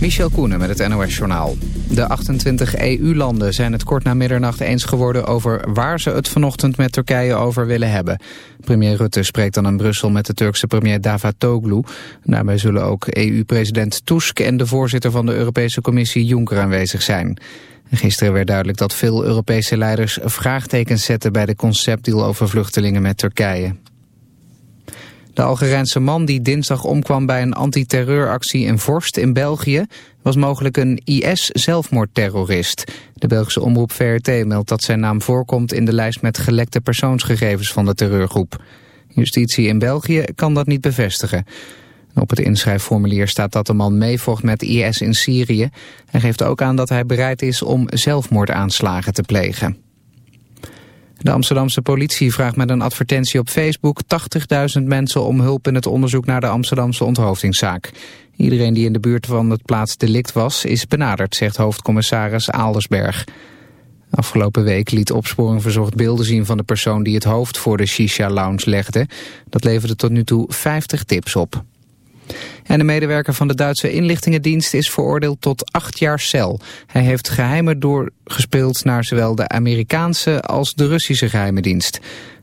Michel Koenen met het NOS-journaal. De 28 EU-landen zijn het kort na middernacht eens geworden over waar ze het vanochtend met Turkije over willen hebben. Premier Rutte spreekt dan in Brussel met de Turkse premier Davutoglu. Daarbij zullen ook EU-president Tusk en de voorzitter van de Europese Commissie Juncker aanwezig zijn. Gisteren werd duidelijk dat veel Europese leiders vraagtekens zetten bij de conceptdeal over vluchtelingen met Turkije. De Algerijnse man die dinsdag omkwam bij een antiterreuractie in Vorst in België... was mogelijk een IS-zelfmoordterrorist. De Belgische omroep VRT meldt dat zijn naam voorkomt in de lijst met gelekte persoonsgegevens van de terreurgroep. Justitie in België kan dat niet bevestigen. Op het inschrijfformulier staat dat de man meevocht met IS in Syrië. Hij geeft ook aan dat hij bereid is om zelfmoordaanslagen te plegen. De Amsterdamse politie vraagt met een advertentie op Facebook 80.000 mensen om hulp in het onderzoek naar de Amsterdamse onthoofdingszaak. Iedereen die in de buurt van het plaatsdelict was is benaderd, zegt hoofdcommissaris Aaldersberg. Afgelopen week liet opsporing verzocht beelden zien van de persoon die het hoofd voor de Shisha Lounge legde. Dat leverde tot nu toe 50 tips op. En de medewerker van de Duitse inlichtingendienst is veroordeeld tot acht jaar cel. Hij heeft geheimen doorgespeeld naar zowel de Amerikaanse als de Russische geheime dienst.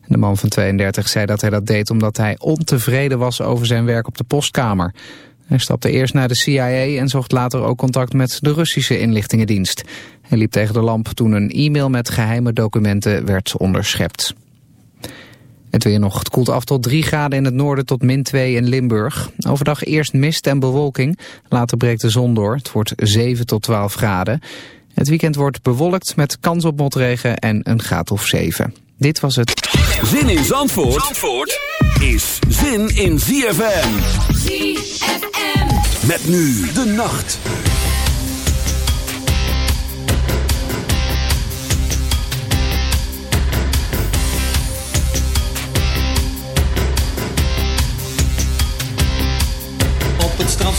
De man van 32 zei dat hij dat deed omdat hij ontevreden was over zijn werk op de postkamer. Hij stapte eerst naar de CIA en zocht later ook contact met de Russische inlichtingendienst. Hij liep tegen de lamp toen een e-mail met geheime documenten werd onderschept. Het weer nog. Het koelt af tot 3 graden in het noorden tot min 2 in Limburg. Overdag eerst mist en bewolking. Later breekt de zon door. Het wordt 7 tot 12 graden. Het weekend wordt bewolkt met kans op motregen en een graad of 7. Dit was het. Zin in Zandvoort, Zandvoort is zin in ZFM. ZFM. Met nu de nacht.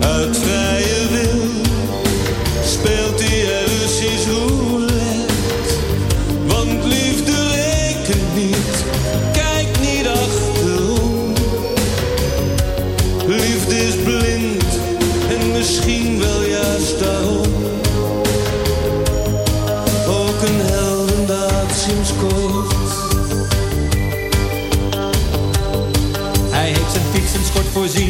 uit vrije wil speelt hij Russisch roulette. Want liefde rekent niet, kijk niet achterom. Liefde is blind en misschien wel juist daarom. Ook een heldendaad sinds kort. Hij heeft zijn fiets en schort voorzien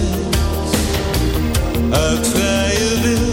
uit vrije wil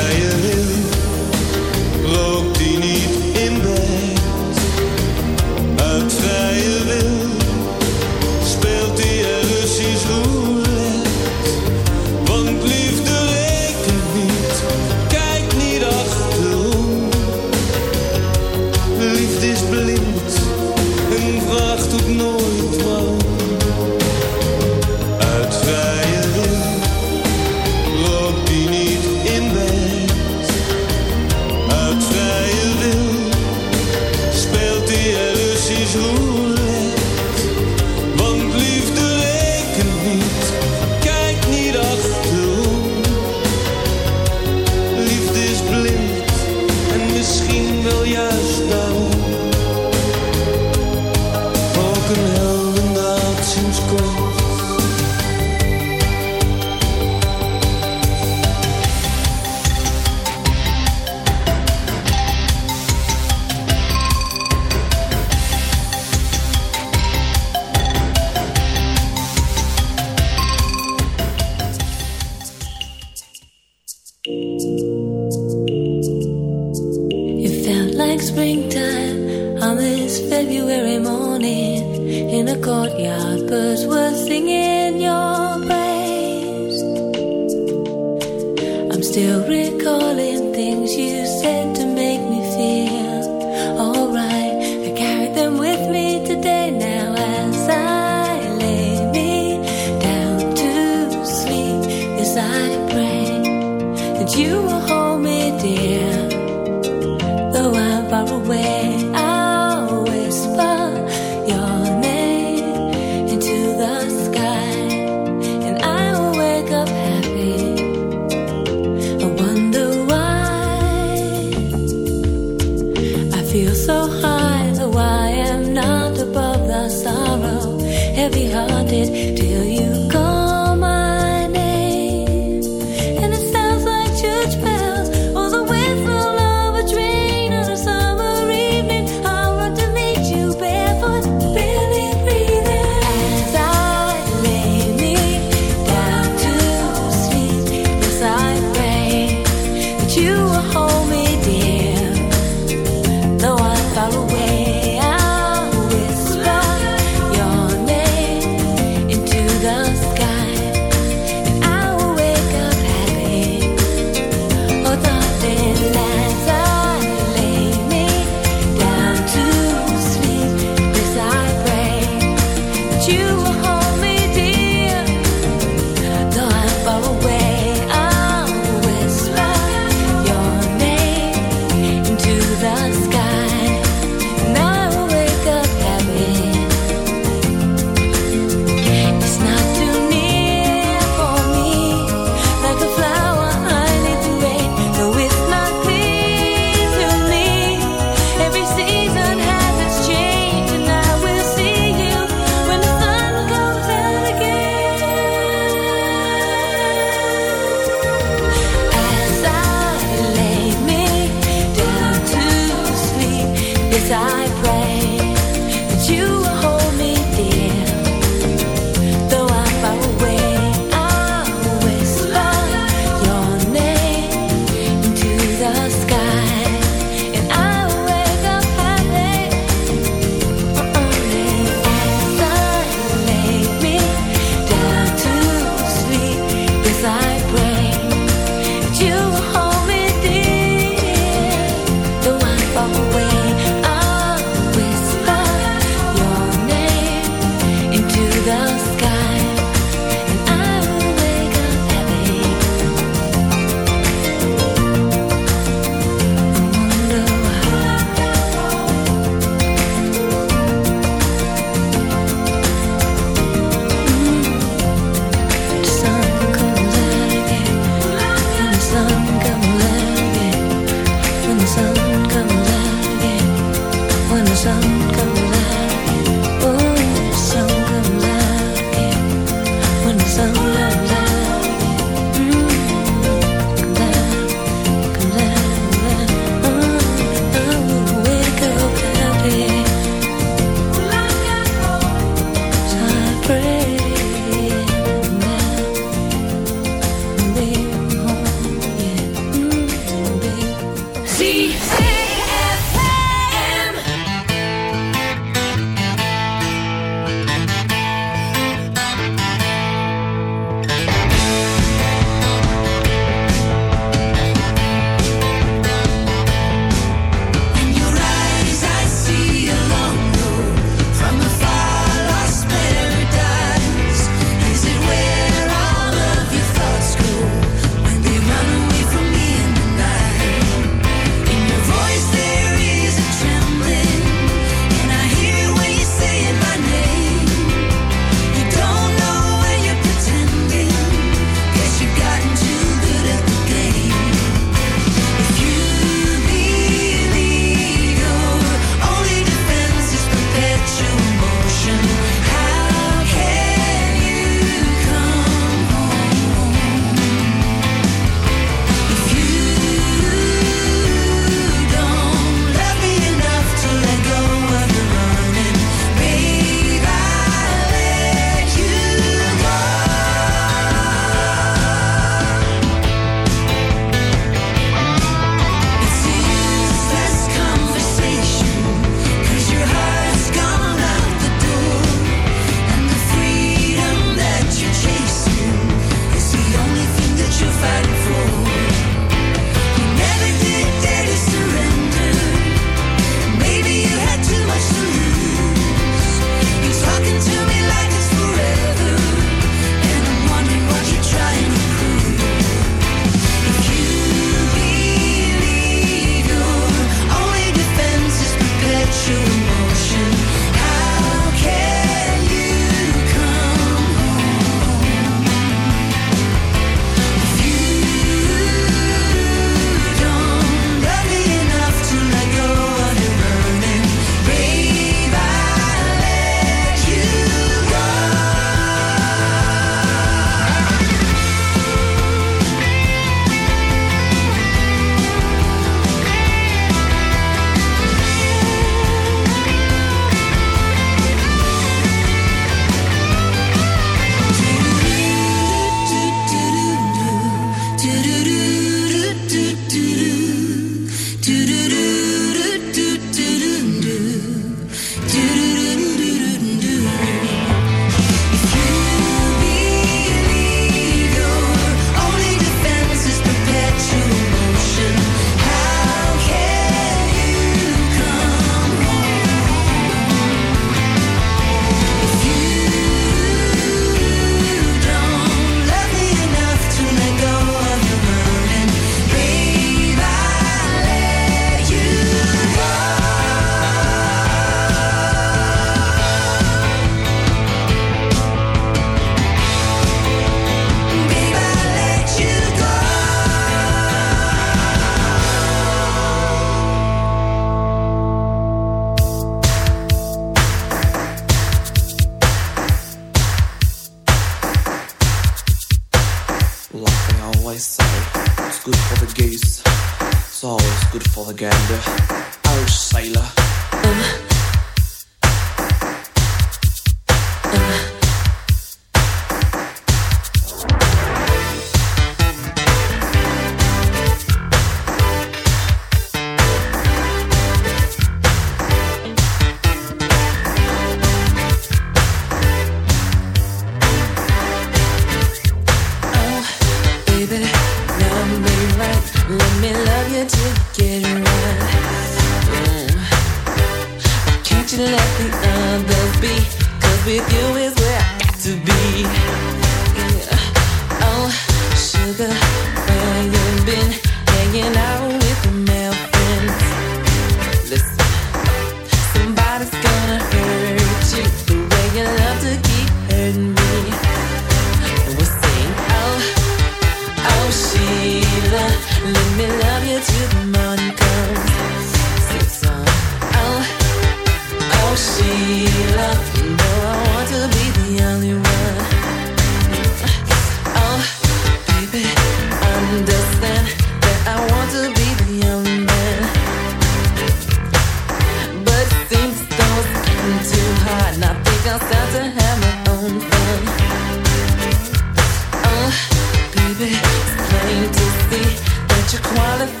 you qualify?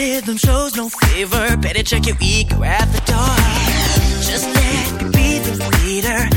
Rhythm shows no favor. Better check your ego at the door. Just let me be the leader.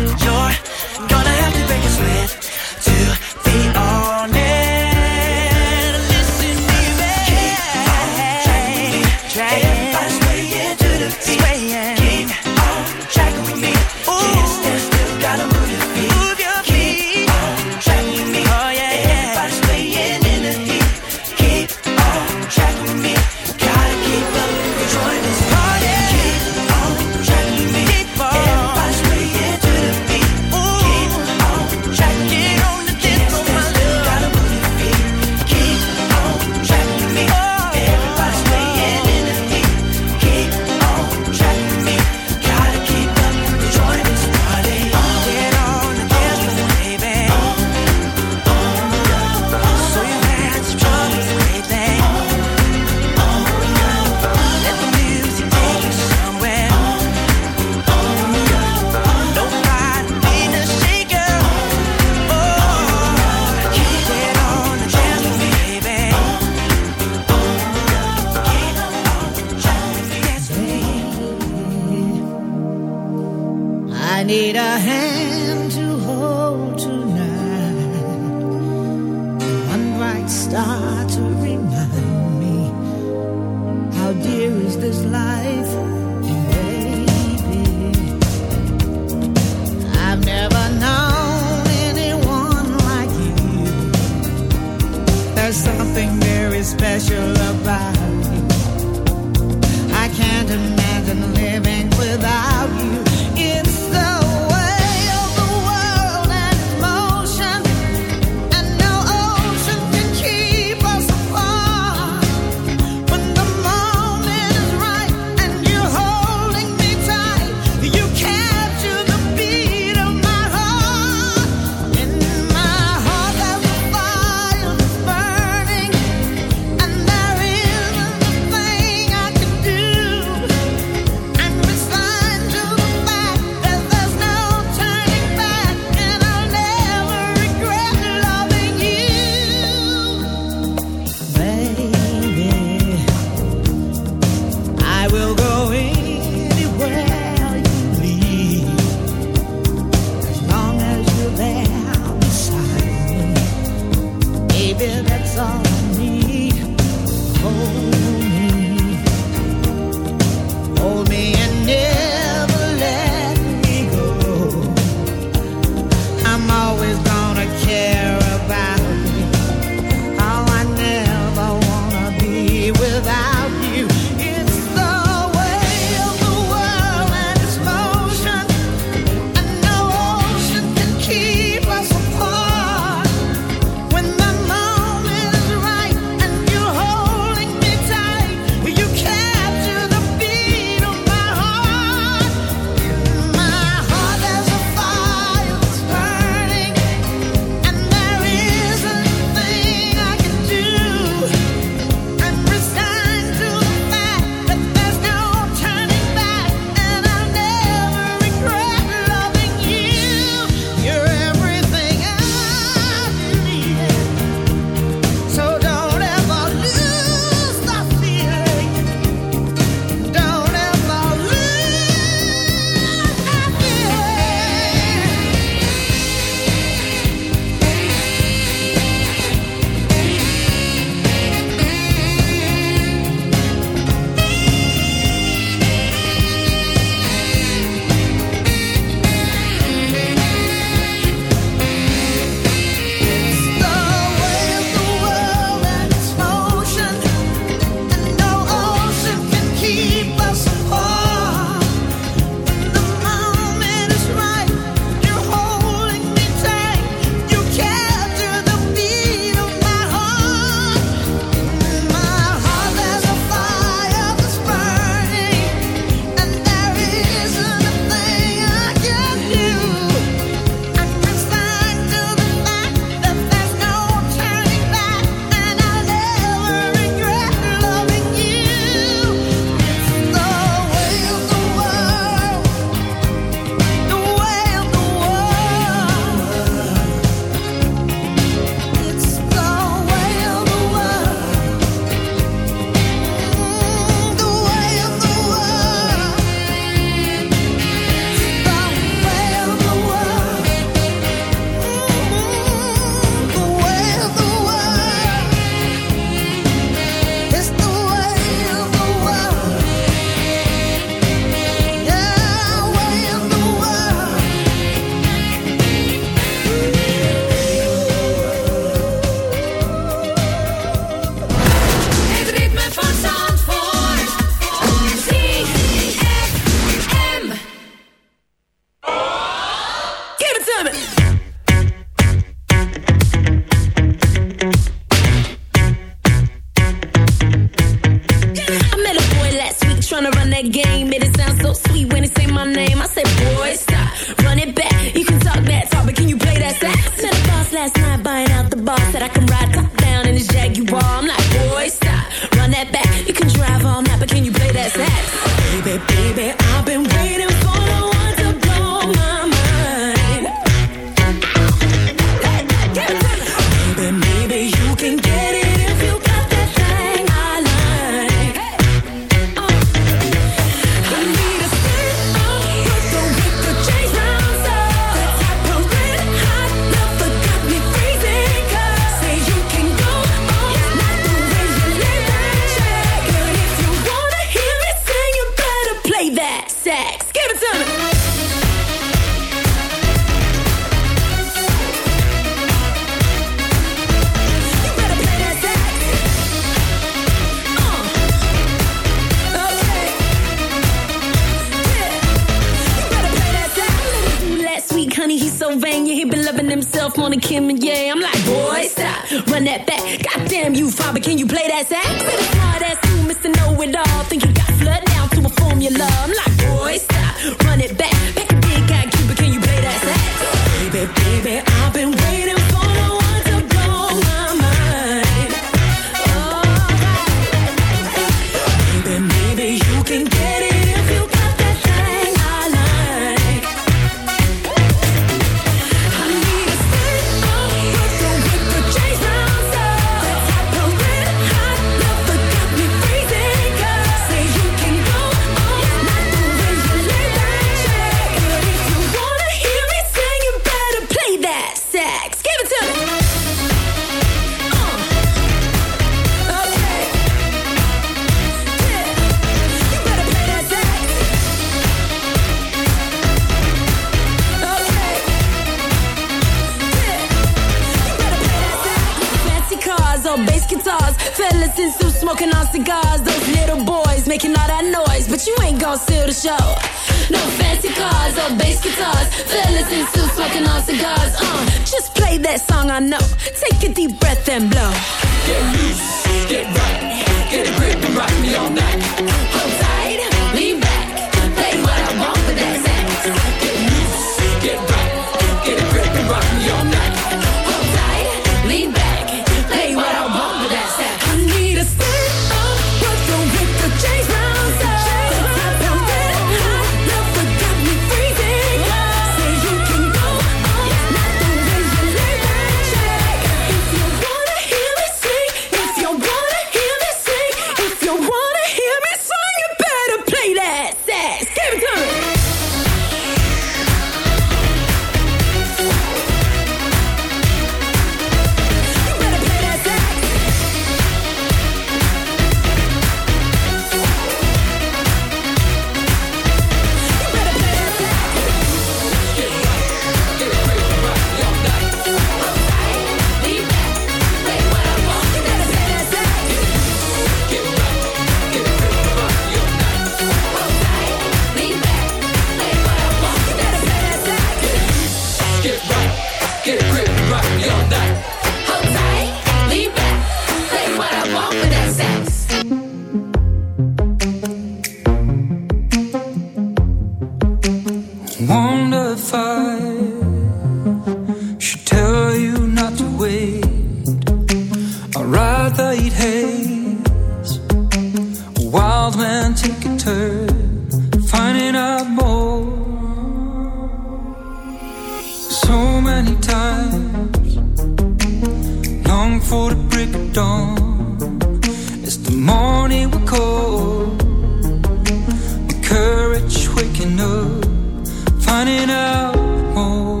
finding out more.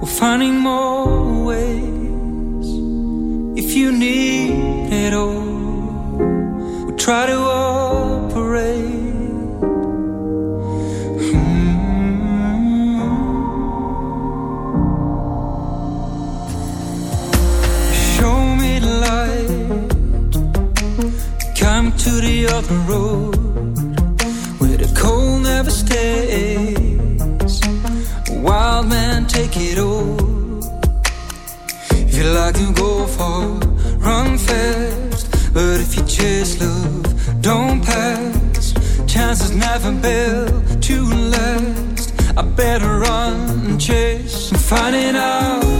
We're finding more ways. If you need it all, we'll try to operate. Mm. to the other road where the cold never stays take it all. If you like, you go far, run fast. But if you chase love, don't pass. Chances never built to last. I better run and chase. I'm finding out.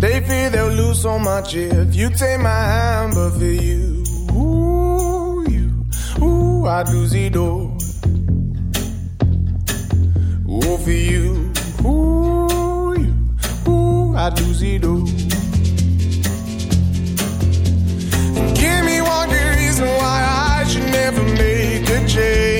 They fear they'll lose so much if you take my hand, but for you, ooh, you, ooh, I'd lose it all. Ooh, for you, ooh, you, ooh, I'd lose it all. Give me one good reason why I should never make a change.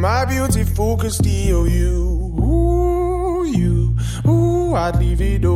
My beauty focused EOU. Ooh, you, ooh, I'd leave it all.